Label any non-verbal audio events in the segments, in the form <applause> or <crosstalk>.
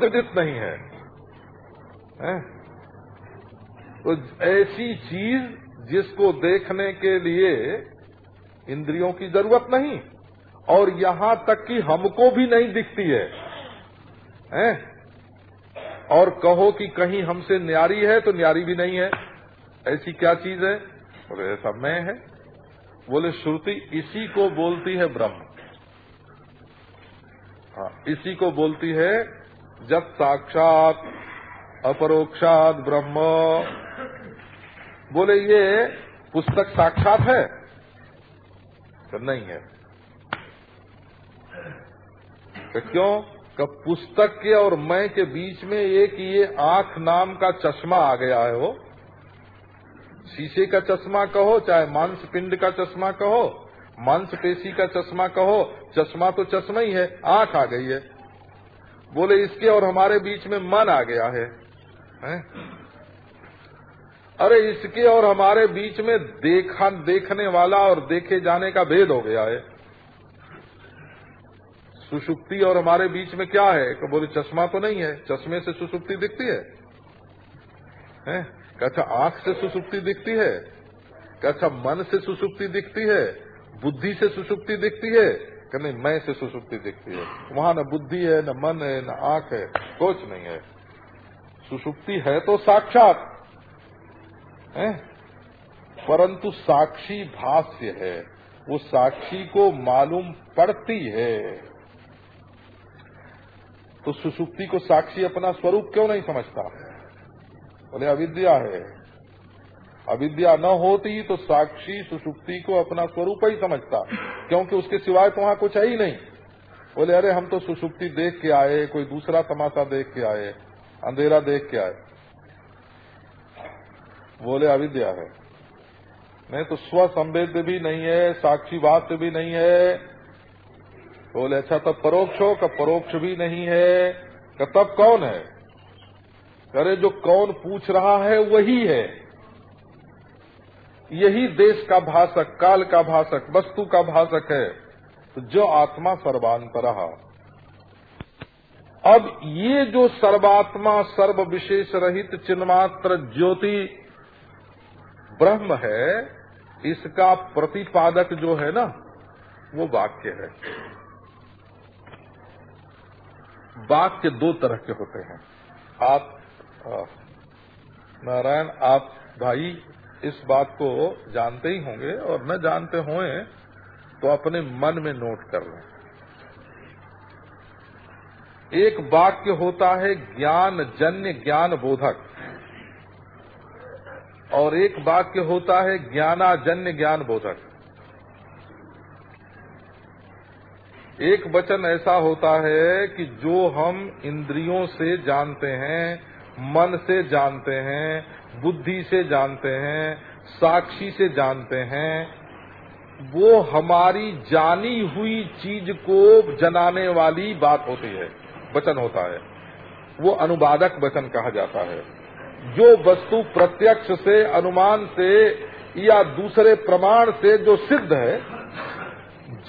प्रतिष्ठित नहीं है, है? तो ऐसी चीज़ जिसको देखने के लिए इंद्रियों की ज़रूरत नहीं और यहाँ तक कि हमको भी नहीं दिखती है, है? और कहो कि कहीं हमसे न्यारी है तो न्यारी भी नहीं है। ऐसी क्या चीज़ है? बोले ऐसा मैं है। बोले श्रुति इसी को बोलती है ब्रह्म। हाँ इसी को बोलती है जब साक्षात अपरोक्षात ब्रह्म। बोले, ये पुस्तक साक्षात है? तो नहीं है। तो क्यों? कब पुस्तक के और मैं के बीच में एक ये आँख नाम का चश्मा आ गया है वो। शीशे का चश्मा कहो, चाहे मांस पिंड का चश्मा कहो मांस पेशी का चश्मा कहो, चश्मा तो चश्मा ही है, आँख आ गई है। बोले इसके और हमारे बीच में मन आ गया है, है? अरे इसके और हमारे बीच में देखा देखने वाला और देखे जाने का भेद हो गया है। सुषुप्ति और हमारे बीच में क्या है? तो बोले चश्मा तो नहीं है। चश्मे से सुसुप्ति दिखती है, है? अच्छा आँख से सुसुप्ति दिखती है। अच्छा मन से सुसुप्ति दिखती है। बुद्धि से सुसुप्ति दिखती है। कि नहीं, मैं से सुसुप्ति दिखती है। वहाँ न बुद्धि है, न मन है, न आँख है कुछ नहीं है। सुसुप्ति है तो साक्षात, है? परंतु साक्षी भाष्य है, वो साक्षी को मालूम पड़ती है। तो सुसुप्ति को साक्षी अपना स्वरूप क्यों नहीं समझता? बोले, अविद्या है। अविद्या न होती तो साक्षी सुसुप्ति को अपना स्वरूप ही समझता, क्योंकि उसके सिवाय तो वहाँ कुछ है ही नहीं। बोले, अरे, हम तो सुसुप्ति देख के आए, कोई दूसरा तमाशा देख के आए, अंधेरा देख के आए। बोले, अविद्या है। नहीं तो स्व संवेद्य भी नहीं है साक्षी बात भी नहीं है। बोले अच्छा तब परोक्ष हो, कब परोक्ष भी नहीं है का तब कौन है? अरे जो कौन पूछ रहा है, वही है। यही देश का भाषक, काल का भाषक, वस्तु का भाषक है, जो आत्मा सर्वांतर। अब ये जो सर्वात्मा सर्व विशेष रहित चिन्मात्र ज्योति ब्रह्म है, इसका प्रतिपादक जो है ना, वो वाक्य है। वाक्य दो तरह के होते हैं। आप नारायण, आप, भाई इस बात को जानते ही होंगे और न जानते होए तो अपने मन में नोट कर लें। एक वाक्य होता है, ज्ञान जन्य ज्ञान बोधक। और एक वाक्य होता है ज्ञानाजन्य ज्ञान बोधक। एक वचन ऐसा होता है कि जो हम इंद्रियों से जानते हैं मन से जानते हैं, बुद्धि से जानते हैं, साक्षी से जानते हैं, वो हमारी जानी हुई चीज़ को जनाने वाली बात होती है, वचन होता है। वो अनुवादक वचन कहा जाता है। जो वस्तु प्रत्यक्ष से, अनुमान से या दूसरे प्रमाण से जो सिद्ध है,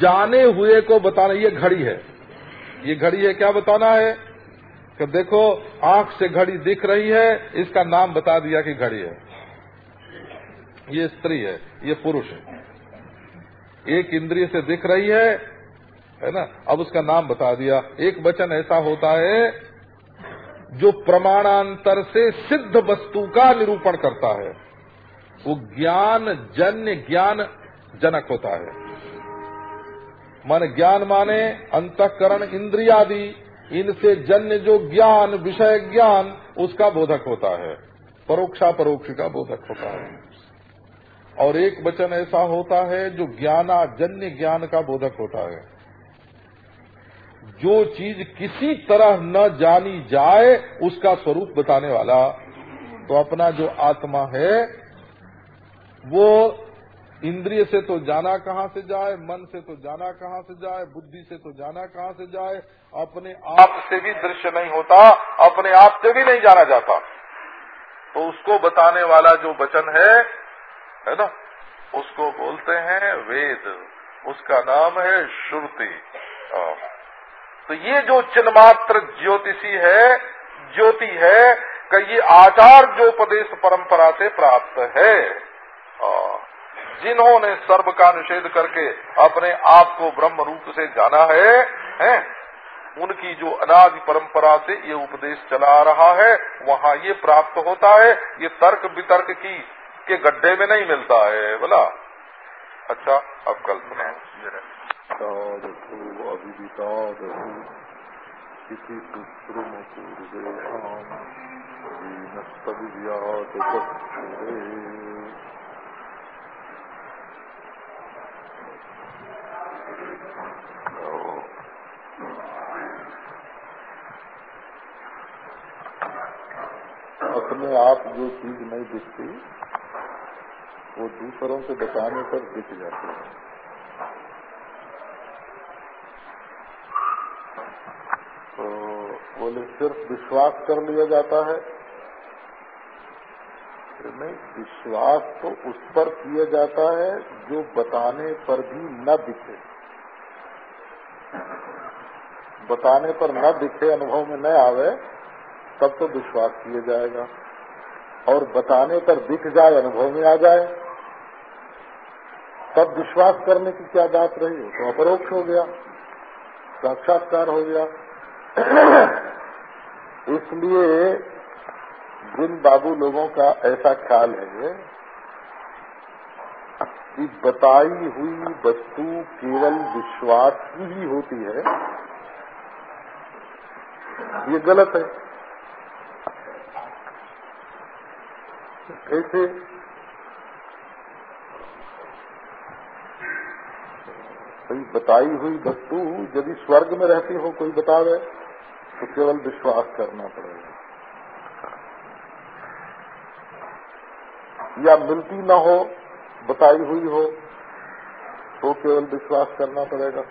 जाने हुए को बताना, ये घड़ी है। ये घड़ी है, क्या बताना है? कि देखो, आँख से घड़ी दिख रही है, इसका नाम बता दिया कि घड़ी है। ये स्त्री है, ये पुरुष है। एक इंद्रिय से दिख रही है है ना? अब उसका नाम बता दिया। एक वचन ऐसा होता है, जो प्रमाणांतर से सिद्ध वस्तु का निरूपण करता है। वो ज्ञान, जन्य ज्ञान जनक होता है। मन ज्ञान माने, अंतकरण इंद्रियादि इनसे जन्य जो ज्ञान, विषय ज्ञान, उसका बोधक होता है। परोक्षा परोक्ष का बोधक होता है। और एक वचन ऐसा होता है जो ज्ञाना, जन्य ज्ञान का बोधक होता है। जो चीज़ किसी तरह न जानी जाए, उसका स्वरूप बताने वाला। तो अपना जो आत्मा है, वो इंद्रिय से तो जाना कहाँ से जाए, मन से तो जाना कहाँ से जाए, बुद्धि से तो जाना कहाँ से जाए, अपने आप से भी दृश्य नहीं होता, अपने आप से भी नहीं जाना जाता। तो उसको बताने वाला जो वचन है है ना, उसको बोलते हैं वेद। उसका नाम है श्रुति। तो ये जो चिन्मात्र ज्योतिषी है, ज्योति है कि ये आचार जो उपदेश परंपरा से प्राप्त है। जिन्होंने सर्व का निषेध करके अपने आप को ब्रह्म रूप से जाना है, है? उनकी जो अनादि परंपरा से ये उपदेश चला रहा है वहाँ ये प्राप्त होता है ये तर्क वितर्क की के गड्ढे में नहीं मिलता है बोला? अच्छा अब कल सुना अपने आप जो चीज़ नहीं दिखती, वो दूसरों से बताने पर दिख जाती है। तो बोले, सिर्फ़ विश्वास कर लिया जाता है? नहीं, विश्वास तो उस पर किया जाता है जो बताने पर भी न दिखे। बताने पर न दिखे, अनुभव में न आवे, तब तो विश्वास किया जाएगा। और बताने पर दिख जाए, अनुभव में आ जाए, तब विश्वास करने की क्या बात रही? तो अपरोक्ष हो गया, साक्षात्कार हो गया। <clears throat> इसलिए जिन बाबू लोगों का ऐसा ख्याल है कि बताई हुई वस्तु केवल विश्वास की ही होती है, ये गलत है। कैसे कोई बताई हुई वस्तु यदि स्वर्ग में रहती हो, कोई बतावे तो केवल विश्वास करना पड़ेगा। या मिलती न हो, बताई हुई हो तो केवल विश्वास करना पड़ेगा।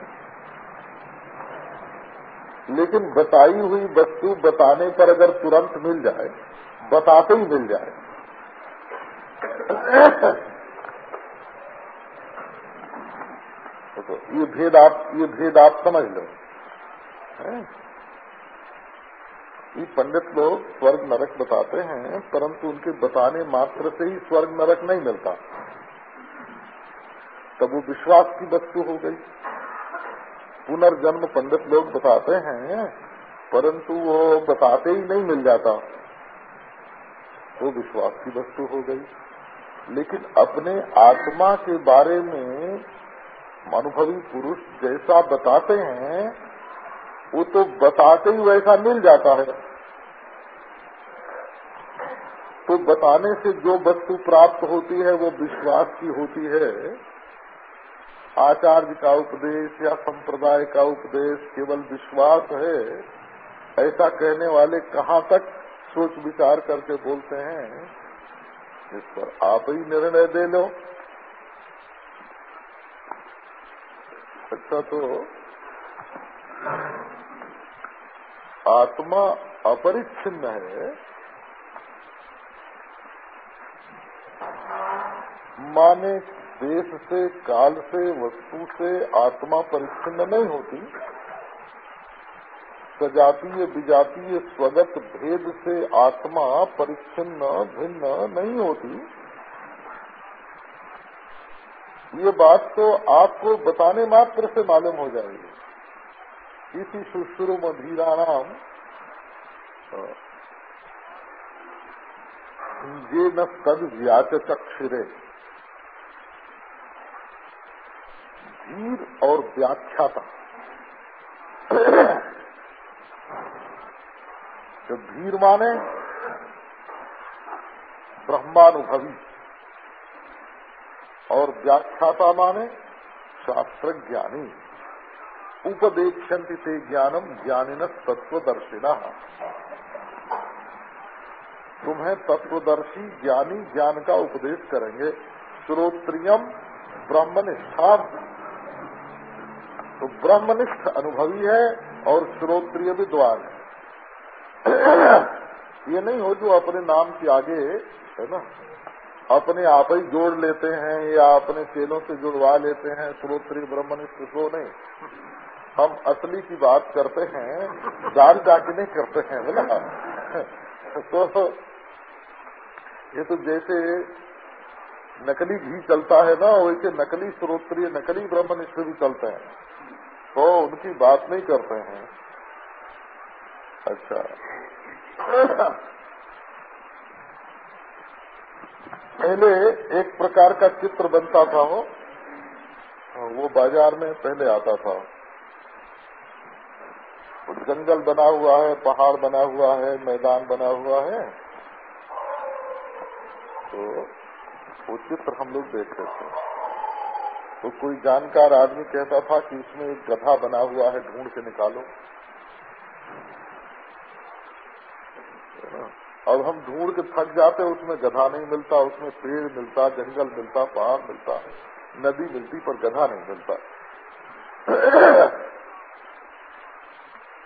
लेकिन बताई हुई वस्तु बताने पर अगर तुरंत मिल जाए, बताते ही मिल जाए तो ये भेद आप, ये भेद आप समझ लो। ये पंडित लोग स्वर्ग नरक बताते हैं, परंतु उनके बताने मात्र से ही स्वर्ग नरक नहीं मिलता। तब वो विश्वास की वस्तु हो गई। पुनर्जन्म पंडित लोग बताते हैं, परंतु वो बताते ही नहीं मिल जाता। वो विश्वास की वस्तु हो गई। लेकिन अपने आत्मा के बारे में अनुभवी पुरुष जैसा बताते हैं, वो तो बताते ही वैसा मिल जाता है। तो बताने से जो वस्तु प्राप्त होती है, वो विश्वास की होती है। आचार्य का उपदेश या संप्रदाय का उपदेश केवल विश्वास है, ऐसा कहने वाले कहाँ तक सोच विचार करके बोलते हैं? इस पर आप ही निर्णय दे लो। अच्छा तो आत्मा अपरिच्छिन्न है। माने देश से, काल से, वस्तु से आत्मा परिच्छिन्न नहीं होती। सजातीय विजातीय स्वगत भेद से आत्मा परिच्छिन्न, भिन्न नहीं होती। ये बात तो आपको बताने मात्र से मालूम हो जाएगी। इसी सुश्रु मधीराणाम ये न तद व्याच चक्षिरे। धीर और व्याख्याता। जो धीर माने, ब्रह्मानुभवी और व्याख्याता माने शास्त्र ज्ञानी उपदेक्षंति से ज्ञानम ज्ञानिन तत्वदर्शिना तुम्हें तत्वदर्शी ज्ञानी, ज्ञान का उपदेश करेंगे। श्रोत्रियम ब्रह्मनिष्ठा। तो ब्रह्मनिष्ठ अनुभवी है और श्रोत्रिय विद्वान है। ये नहीं हो जो अपने नाम के आगे, है ना? अपने आप ही जोड़ लेते हैं, या अपने चेलों से जुड़वा लेते हैं, श्रोत्री, ब्रह्मनिष्ठ सो नहीं। हम असली की बात करते हैं, जान जाके नहीं करते हैं बोला <laughs> तो ये तो जैसे नकली घी चलता है ना, वैसे नकली स्रोत्रीय नकली ब्रह्मनिष्ठ भी चलते हैं। तो उनकी बात नहीं करते हैं। अच्छा। पहले एक प्रकार का चित्र बनता था वो। वो बाज़ार में पहले आता था। जंगल बना हुआ है, पहाड़ बना हुआ है, मैदान बना हुआ है। तो वो चित्र हम लोग देखते थे। तो कोई जानकार आदमी कहता था कि इसमें एक गधा बना हुआ है, ढूंढ के निकालो। अब हम ढूंढ के थक जाते उसमें गधा नहीं मिलता, उसमें पेड़ मिलता, जंगल मिलता पहाड़ मिलता, नदी मिलती, पर गधा नहीं मिलता।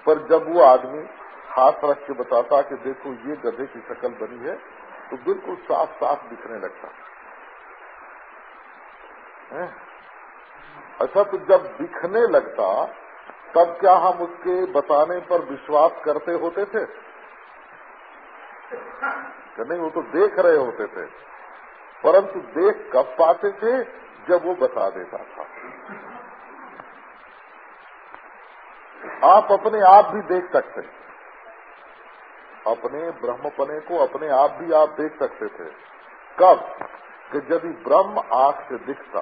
पर जब वो आदमी हाथ रख के बताता कि देखो, ये गधे की शक्ल बनी है तो बिल्कुल साफ़ साफ़ दिखने लगता। है? अच्छा तो जब दिखने लगता, तब क्या हम उसके बताने पर विश्वास करते होते थे? नहीं, वो तो देख रहे होते थे। परंतु देख कब पाते थे? जब वो बता देता था। आप अपने आप भी देख सकते अपने ब्रह्मपने को अपने आप भी आप देख सकते थे। कब? कि यदि ब्रह्म आँख से दिखता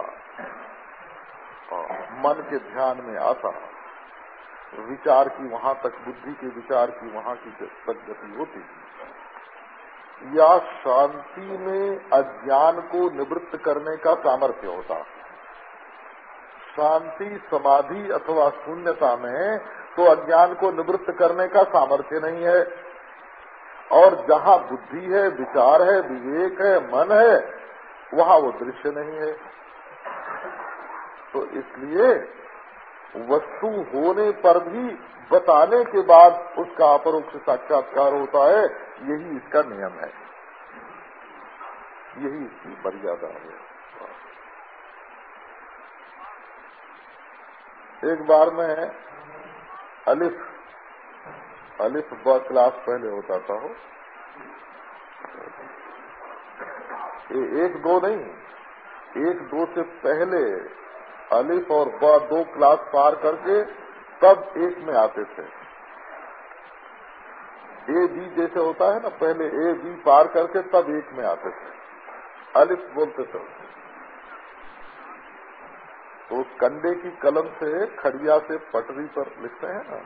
मन के ध्यान में आता, विचार की वहाँ तक, बुद्धि के विचार की वहाँ की तक गति होती या शांति में अज्ञान को निवृत्त करने का सामर्थ्य होता। शांति समाधि अथवा शून्यता में तो अज्ञान को निवृत्त करने का सामर्थ्य नहीं है। और जहाँ बुद्धि है, विचार है, विवेक है, मन है, वहाँ वो दृश्य नहीं है। तो इसलिए वस्तु होने पर भी बताने के बाद उसका अपरोक्ष साक्षात्कार होता है। यही इसका नियम है। यही इसकी मर्यादा है। एक बार में अलिफ अलिफ ब क्लास पहले होता था। हो एक दो नहीं, एक दो से पहले अलिफ और ब दो क्लास पार करके तब एक में आते थे। ए, बी जैसे होता है ना, पहले ए, बी पार करके तब एक में आते थे। अलिफ बोलते थे तो उस कंडे की कलम से खड़िया से पटरी पर लिखते हैं ना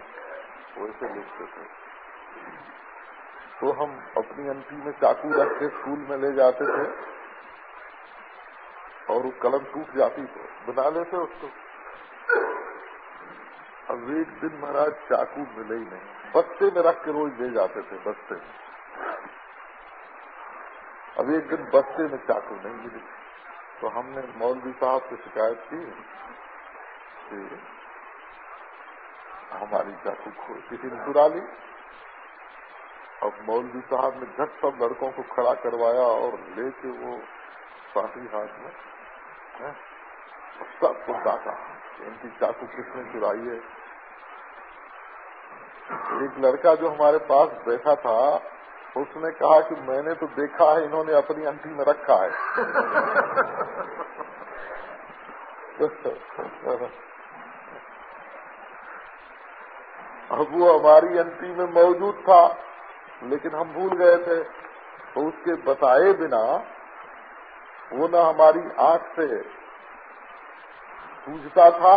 वैसे लिखते थे। तो हम अपनी अंटी में चाकू रख के स्कूल में ले जाते थे। और वो कलम टूट जाती तो बना लेते उसको। अब एक दिन महाराज चाकू मिले ही नहीं। बस्ते में रख के रोज ले जाते थे, बस्ते में। अब एक दिन बस्ते में चाकू नहीं मिली। तो हमने मौलवी साहब से शिकायत की कि हमारी चाकू खो किसी ने चुरा ली। अब मौलवी साहब ने झट सब लड़कों को खड़ा करवाया और लेके वो पार्टी हाथ में? सबको डाका इनकी चाकू किसने चुराई है? एक लड़का जो हमारे पास बैठा था, उसने कहा कि मैंने तो देखा है, इन्होंने अपनी अंटी में रखा है। अब वो हमारी अंटी में मौजूद था, लेकिन हम भूल गए थे। तो उसके बताए बिना वो न हमारी आँख से सूझता था,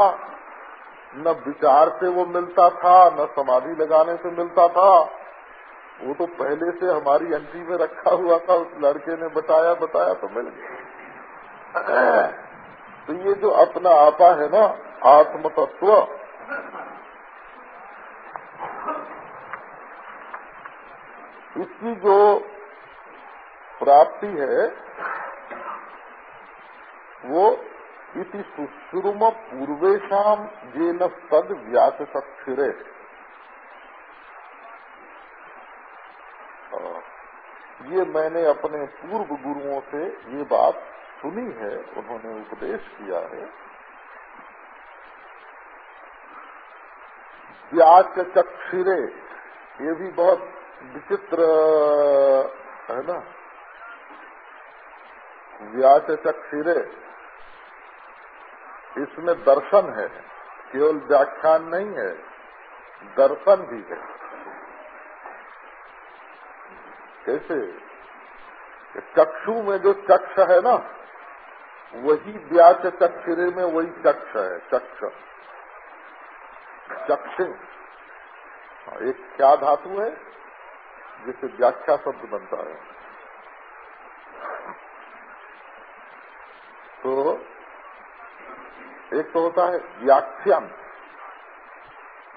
न विचार से वो मिलता था, न समाधि लगाने से मिलता था। वो तो पहले से हमारी अंटी में रखा हुआ था, उस लड़के ने बताया बताया तो मिल गया। तो ये जो अपना आपा है ना आत्म तत्व इसकी जो प्राप्ति है वो इति सुश्रुम पूर्वेशम जे न सद व्यास सक्षिरे ये मैंने अपने पूर्व गुरुओं से ये बात सुनी है, उन्होंने उपदेश किया है। के चक्षिरे ये भी बहुत विचित्र, है ना? व्यास चक्षिरे इसमें दर्शन है, केवल व्याख्यान नहीं है, दर्शन भी है। कैसे चक्षु में जो चक्ष है ना, वही व्यास चक्षिरे में वही चक्ष है, चक्ष। चक्ष। एक क्या धातु है, जिसे व्याख्या शब्द बनता है। तो एक तो होता है व्याख्यान।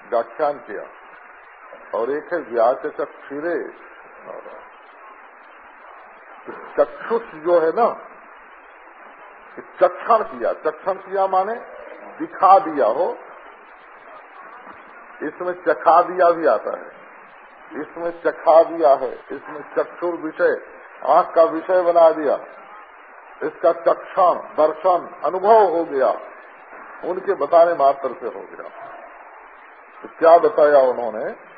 व्याख्यान किया। और एक है व्याच चक्षिरे चक्षुष जो है ना, चक्षण किया। चक्षण किया माने दिखा दिया हो। इसमें चखा दिया भी आता है। इसमें चखा दिया है। इसमें चक्षुर विषय, आँख का विषय बना दिया। इसका चक्षण, दर्शन, अनुभव हो गया। उनके बताने मात्र से हो गया। तो क्या बताया उन्होंने?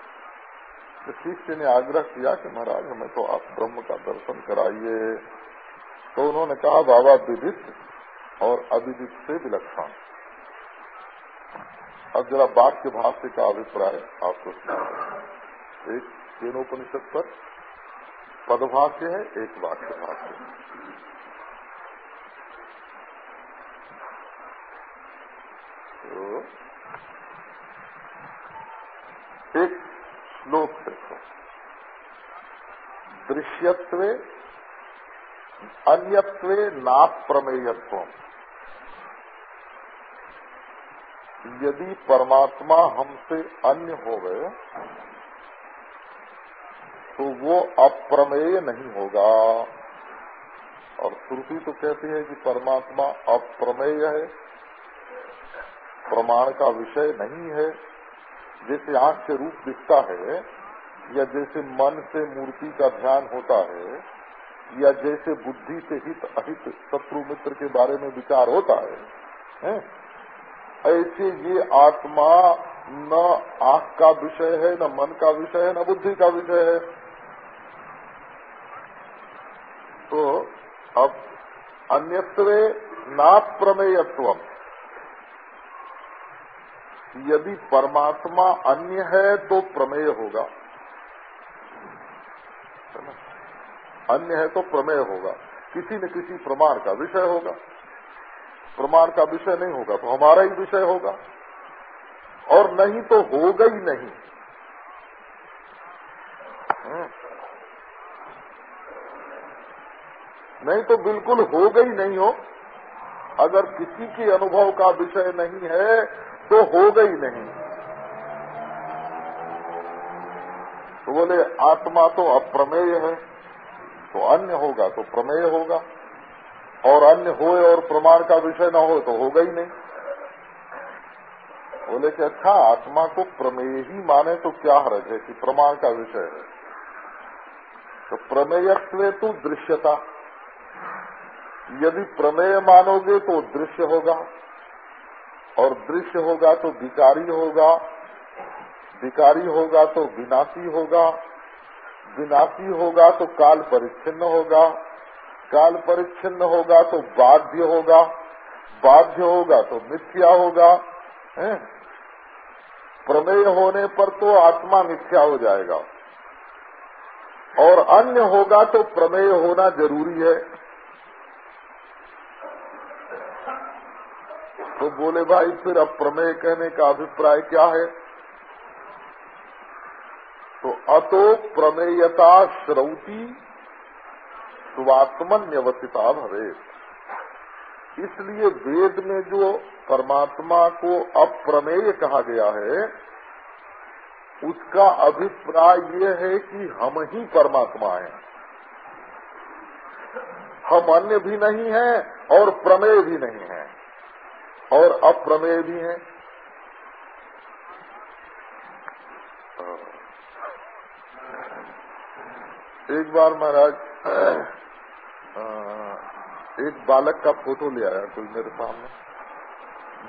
तो ने आग्रह किया कि महाराज, हमें तो आप ब्रह्म का दर्शन कराइए। तो उन्होंने कहा, बाबा विदित और अविदित से विलक्षण। अब जरा वाक्य भाष्य का अभिप्राय आपको एक केनोपनिषद पर पदभाष्य है, एक वाक्य भाष्य। एक श्लोक देखो दृश्यत्व, अन्यत्व नाप्रमेयत्व। यदि परमात्मा हमसे अन्य हो गए तो वो अप्रमेय नहीं होगा। और श्रुति तो कहती है कि परमात्मा अप्रमेय है प्रमाण का विषय नहीं है। जैसे आँख से रूप दिखता है या जैसे मन से मूर्ति का ध्यान होता है या जैसे बुद्धि से हित अहित शत्रु मित्र के बारे में विचार होता है, है? ऐसे ये आत्मा न आँख का विषय है न मन का विषय है न बुद्धि का विषय है। तो अब अन्यत्वे नाप्रमेयत्व यदि परमात्मा अन्य है तो प्रमेय होगा। अन्य है तो प्रमेय होगा। किसी न किसी प्रमाण का विषय होगा। प्रमाण का विषय नहीं होगा तो हमारा ही विषय होगा। और नहीं तो होगा ही नहीं। हम्म। नहीं तो बिल्कुल होगा ही नहीं हो। अगर किसी के अनुभव का विषय नहीं है तो ही नहीं। तो बोले, आत्मा तो अप्रमेय है तो अन्य होगा तो प्रमेय होगा। और अन्य हो और प्रमाण का विषय न हो तो होगा ही नहीं। बोले कि अच्छा आत्मा को प्रमेय ही माने तो क्या हरज है कि प्रमाण का विषय है? तो प्रमेयत्व तो दृश्यता। यदि प्रमेय मानोगे तो दृश्य होगा। और दृश्य होगा तो विकारी होगा विकारी होगा तो विनाशी होगा विनाशी होगा तो काल परिच्छिन्न होगा, काल परिच्छिन्न होगा तो बाध्य होगा बाध्य होगा तो मिथ्या होगा, है? प्रमेय होने पर तो आत्मा मिथ्या हो जाएगा और अन्य होगा तो प्रमेय होना ज़रूरी है तो बोले, भाई, फिर अब प्रमेय कहने का अभिप्राय क्या है? तो अतो प्रमेयता श्रौती स्वात्मन्यवसिता भवे इसलिए वेद में जो परमात्मा को अप्रमेय कहा गया है, उसका अभिप्राय ये है कि हम ही परमात्मा हैं। हम अन्य भी नहीं हैं और प्रमेय भी नहीं हैं। और अप्रमेय भी हैं। एक बार महाराज, एक बालक का फ़ोटो ले आया कोई मेरे सामने।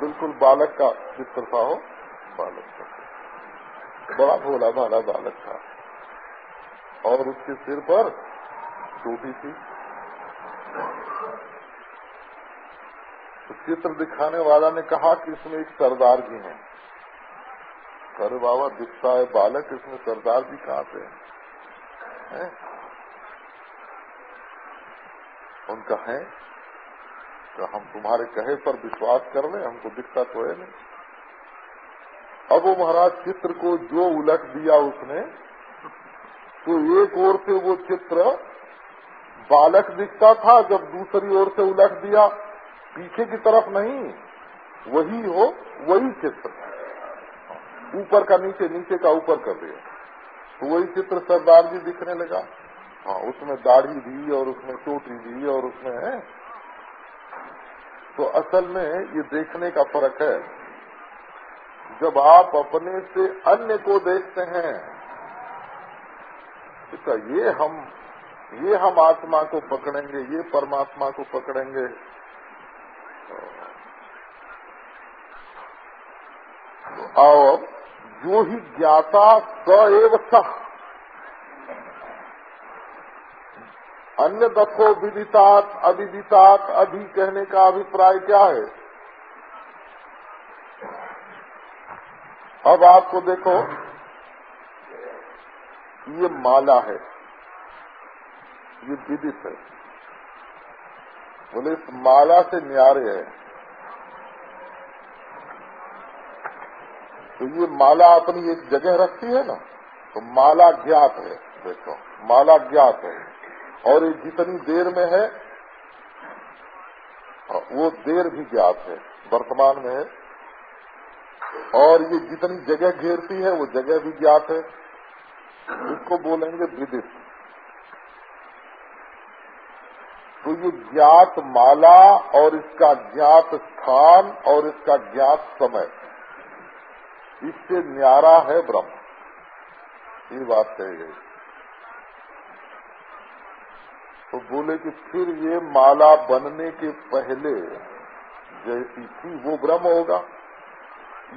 बिल्कुल बालक का चित्र था हो बालक का। बड़ा भोला भाला बालक था। और उसके सिर पर टोपी थी। तो चित्र दिखाने वाला ने कहा कि इसमें एक सरदार जी हैं। अरे बाबा, दिखता है बालक, इसमें सरदार जी कहाँ से है? उनका है? तो हम तुम्हारे कहे पर विश्वास कर ले, हमको दिखता तो है नहीं। अब वो महाराज चित्र को जो उलट दिया उसने तो एक ओर से वो चित्र बालक दिखता था, जब दूसरी ओर से उलट दिया। पीछे की तरफ़ नहीं, वही हो, वही चित्र। ऊपर का नीचे नीचे का ऊपर कर दिया। तो वही चित्र सरदार जी दिखने लगा। हाँ उसमें दाढ़ी भी और उसमें चोटी भी और उसमें है। तो असल में ये देखने का फ़र्क है, जब आप अपने से अन्य को देखते हैं तो ये हम ये हम आत्मा को पकड़ेंगे, ये परमात्मा को पकड़ेंगे। तो आओ जो ही ज्ञाता, स एव अन्य दत्तो विदितात, अविदितात अभी कहने का अभिप्राय क्या है? अब आपको देखो, ये माला है, ये विदित है। बोले इस माला से न्यारे है। तो ये माला अपनी एक जगह रखती है ना तो माला ज्ञात है, देखो, माला ज्ञात है। और ये जितनी देर में है, वो देर भी ज्ञात है, वर्तमान में है। और ये जितनी जगह घेरती है, वो जगह भी ज्ञात है। इसको बोलेंगे विदित। तो ये ज्ञात माला और इसका ज्ञात स्थान और इसका ज्ञात समय इससे न्यारा है ब्रह्म। ये बात कही गई। तो बोले कि फिर ये माला बनने के पहले जैसी थी, वो ब्रह्म होगा।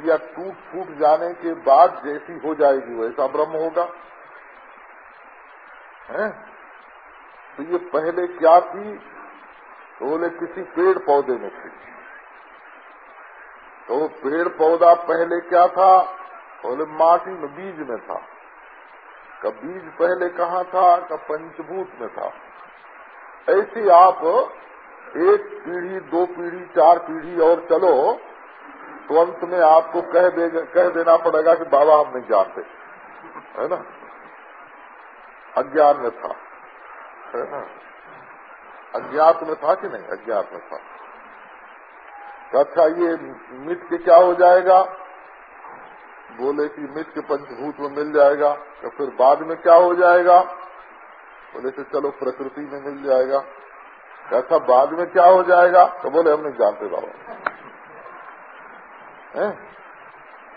या टूट फूट जाने के बाद जैसी हो जाएगी, वैसा ब्रह्म होगा। है? तो ये पहले क्या थी? तो बोले, किसी पेड़ पौधे में थी तो पेड़ पौधा पहले क्या था? बोले, माटी में बीज में था। का बीज पहले कहाँ था? का पंचभूत में था। ऐसे आप एक पीढ़ी, दो पीढ़ी, चार पीढ़ी और चलो तो अंत में आपको कह दे, कह देना पड़ेगा कि बाबा हम नहीं जानते। है ना? अज्ञान में था। है ना? अज्ञात में था कि नहीं? अज्ञात में था अच्छा ये मिट के क्या हो जाएगा? बोले कि, मिट के पंचभूत में मिल जाएगा तो फिर बाद में क्या हो जाएगा? बोले तो चलो, प्रकृति में मिल जाएगा। ऐसा बाद में क्या हो जाएगा? तो बोले, हम नहीं जानते बाबा।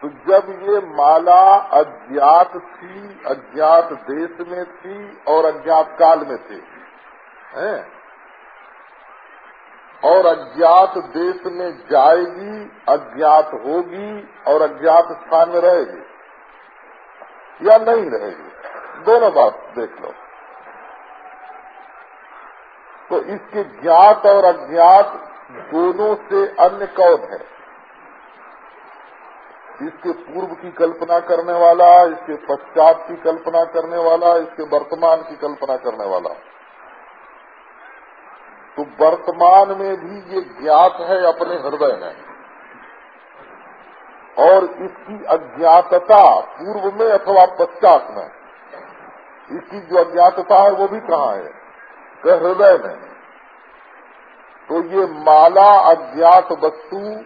तो जब ये माला अज्ञात थी, अज्ञात देश में थी और अज्ञात काल में थी, हैं? और अज्ञात देश में जाएगी, अज्ञात होगी और अज्ञात स्थान में रहेगी, या नहीं रहेगी? दोनों बात देख लो। तो इसके ज्ञात और अज्ञात दोनों से अन्य कौन है? इसके पूर्व की कल्पना करने वाला, इसके पश्चात की कल्पना करने वाला, इसके वर्तमान की कल्पना करने वाला। तो वर्तमान में भी ये ज्ञात है अपने हृदय में। और इसकी अज्ञातता पूर्व में अथवा पश्चात में, इसकी जो अज्ञातता है वो भी कहाँ है? हृदय में। तो ये माला अज्ञात वस्तु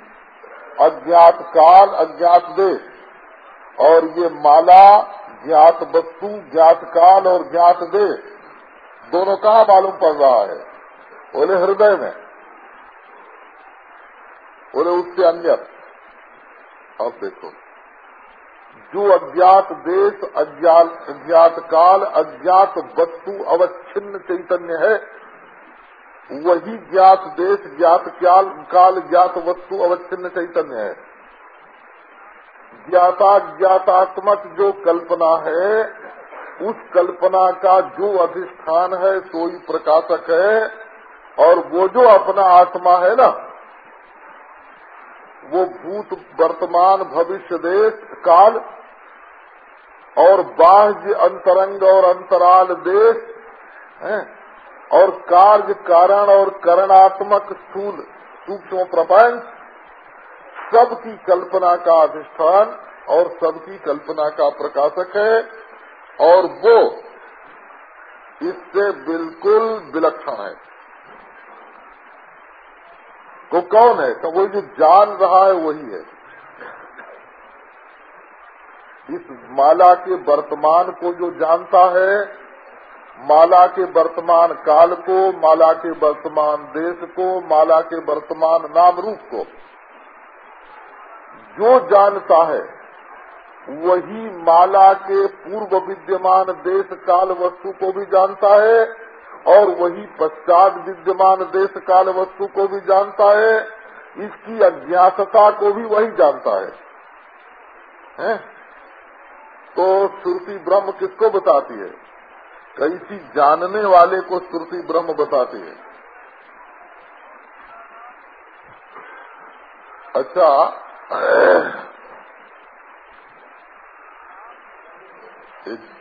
अज्ञात काल, अज्ञात देश। और ये माला, ज्ञात वस्तु, ज्ञात काल और ज्ञात देश। दोनों कहाँ मालूम पड़ रहा है? बोले, हृदय में। बोले, उससे अन्य। अब देखो। जो अज्ञात देश, अज्ञात काल, अज्ञात वस्तु अवच्छिन्न चैतन्य है वही ज्ञात देश, ज्ञात काल काल, ज्ञात वस्तु अवच्छिन्न चैतन्य है। ज्ञाता, ज्ञातात्मक जो कल्पना है, उस कल्पना का जो अधिष्ठान है सोई प्रकाशक है, और वो जो अपना आत्मा है ना, वो भूत, वर्तमान, भविष्य, देश, काल, और बाह्य, अंतरंग और अंतराल, देश, है और कार्य कारण और करणात्मक स्थूल सूक्ष्म प्रपंच, सबकी कल्पना का अधिष्ठान और सबकी कल्पना का प्रकाशक है, और वो इससे बिल्कुल विलक्षण है। तो कौन है? तो वो जो जान रहा है, वही है। इस माला के वर्तमान को जो जानता है माला के वर्तमान काल को माला के वर्तमान देश को माला के वर्तमान नाम रूप को। जो जानता है वही माला के पूर्व विद्यमान देश काल वस्तु को भी जानता है और वही पश्चात विद्यमान देश काल वस्तु को भी जानता है इसकी अज्ञातता को भी वही जानता है, है? तो श्रुति ब्रह्म किसको बताती है? कैसी जानने वाले को श्रुति ब्रह्म बताती है। अच्छा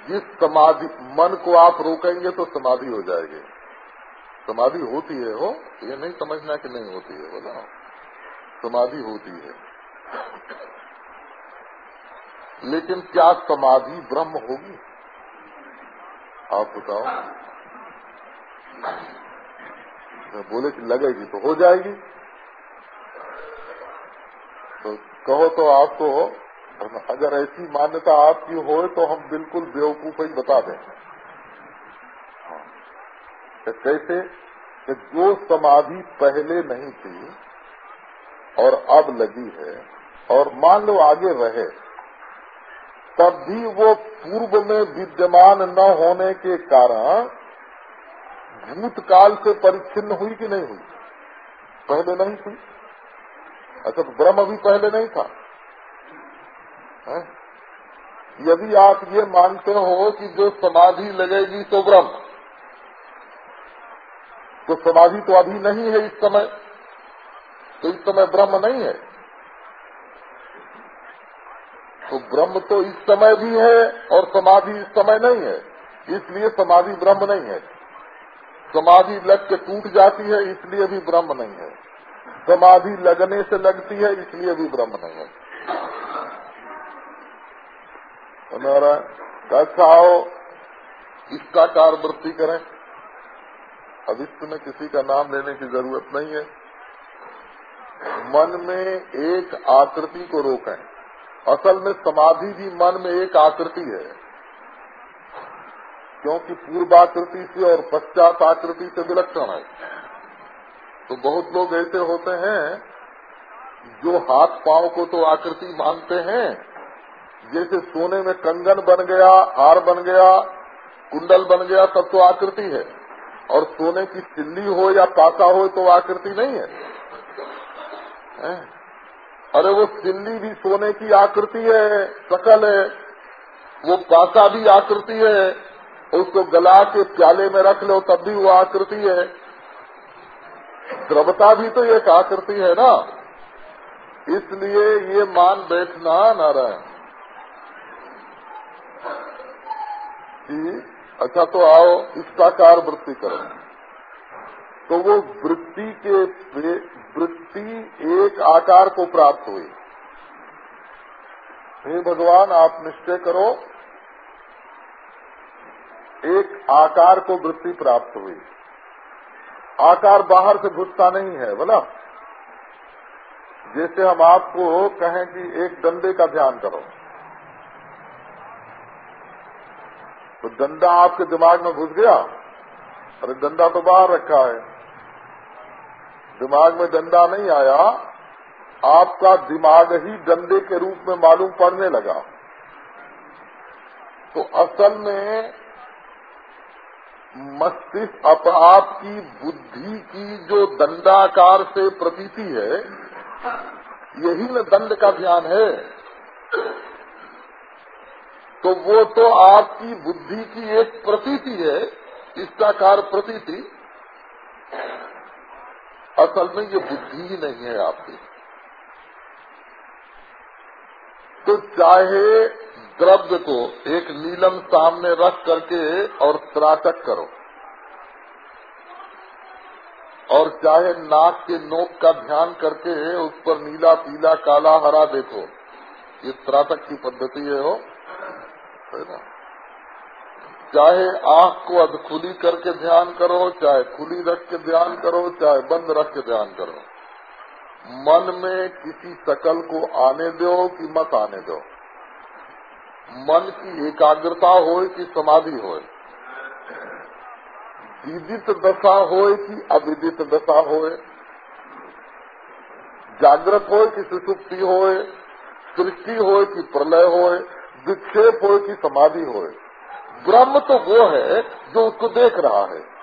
जिस समाधि, मन को आप रोकेंगे तो समाधि हो जाएगी। समाधि होती है हो ये नहीं समझना कि नहीं होती है, बोला। समाधि होती है। लेकिन क्या समाधि ब्रह्म होगी? आप बताओ। बोले कि लगेगी तो हो जाएगी। तो कहो तो आपको, अगर ऐसी मान्यता आपकी हो तो हम बिल्कुल बेवकूफ़ ही बता दें। हाँ। तो कैसे कि जो समाधि पहले नहीं थी और अब लगी है, और मान लो आगे रहे तब भी वो पूर्व में विद्यमान न होने के कारण भूतकाल से परिच्छिन्न हुई कि नहीं हुई? पहले नहीं थी अच्छा तो ब्रह्म भी पहले नहीं था? यदि आप ये मानते हो कि जो समाधि लगेगी तो ब्रह्म। तो समाधि तो अभी नहीं है इस समय। तो इस समय ब्रह्म नहीं है। तो ब्रह्म तो इस समय भी है और समाधि इस समय नहीं है। इसलिए समाधि ब्रह्म नहीं है। समाधि लग के टूट जाती है, इसलिए भी ब्रह्म नहीं है। समाधि लगने से लगती है, इसलिए भी ब्रह्म नहीं है। नारायण अच्छा आओ इसका कार वृत्ति करें। अब इसमें किसी का नाम लेने की ज़रूरत नहीं है। मन में एक आकृति को रोकें। असल में समाधि भी मन में एक आकृति है। क्योंकि पूर्वाकृति से और पश्चात आकृति से विलक्षण है। तो बहुत लोग ऐसे होते हैं जो हाथ पाँव को तो आकृति मानते हैं। जैसे सोने में कंगन बन गया हार बन गया कुंडल बन गया तब तो आकृति है। और सोने की चिल्ली हो या पाता हो तो आकृति नहीं है, है? अरे वो चिल्ली भी सोने की आकृति है सकल है। वो पाका भी आकृति है, उसको गला के प्याले में रख लो, तब भी वो आकृति है। द्रवता भी तो एक आकृति है ना। इसलिए ये मान बैठना नारायण। कि अच्छा तो आओ इसका कार वृत्ति करो। तो वो वृत्ति के वृत्ति एक आकार को प्राप्त हुई। हे भगवान, आप निश्चय करो, एक आकार को वृत्ति प्राप्त हुई। आकार बाहर से घुसता नहीं है, बोला। जैसे हम आपको कहें कि एक डंडे का ध्यान करो। तो डंडा आपके दिमाग में घुस गया। अरे डंडा तो बाहर रखा है। दिमाग में डंडा नहीं आया, आपका दिमाग ही डंडे के रूप में मालूम पड़ने लगा। तो असल में मस्तिष्क अप आपकी बुद्धि की जो दंडाकार से प्रतीति है, यही न दंड का ध्यान है। तो वो तो आपकी बुद्धि की एक प्रतीति है इसका कार प्रतीति। असल में ये बुद्धि ही नहीं है आपकी। तो चाहे द्रव्य को एक नीलम सामने रख करके और त्राटक करो, और चाहे नाक के नोक का ध्यान करके उस पर नीला, पीला, काला, हरा देखो, ये त्राटक की पद्धति है हो है ना? चाहे आँख को अध खुली करके ध्यान करो, चाहे खुली रख के ध्यान करो, चाहे बंद रख के ध्यान करो। मन में किसी शकल को आने दो कि मत आने दो। मन की एकाग्रता हो कि समाधि हो विदित दशा हो कि अविदित दशा हो जागृत हो कि सुसुप्ति हो सृष्टि हो कि प्रलय हो विक्षेप हो कि समाधि हो ब्रह्म तो वो है जो उसको देख रहा है।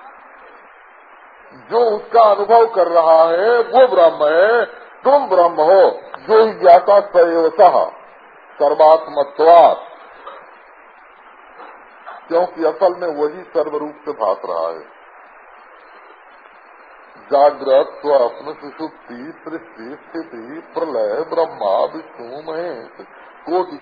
जो उसका अनुभव कर रहा है, वो ब्रह्म है। तुम ब्रह्म हो। जो ही ज्ञाता सयोतः सर्वात्मत्वात्। क्योंकि असल में वही सर्वरूप से भाग रहा है। जागृत स्वप्न सुषुप्ति सृष्टि स्थिति प्रलय ब्रह्मा विष्णु महेश। कोटि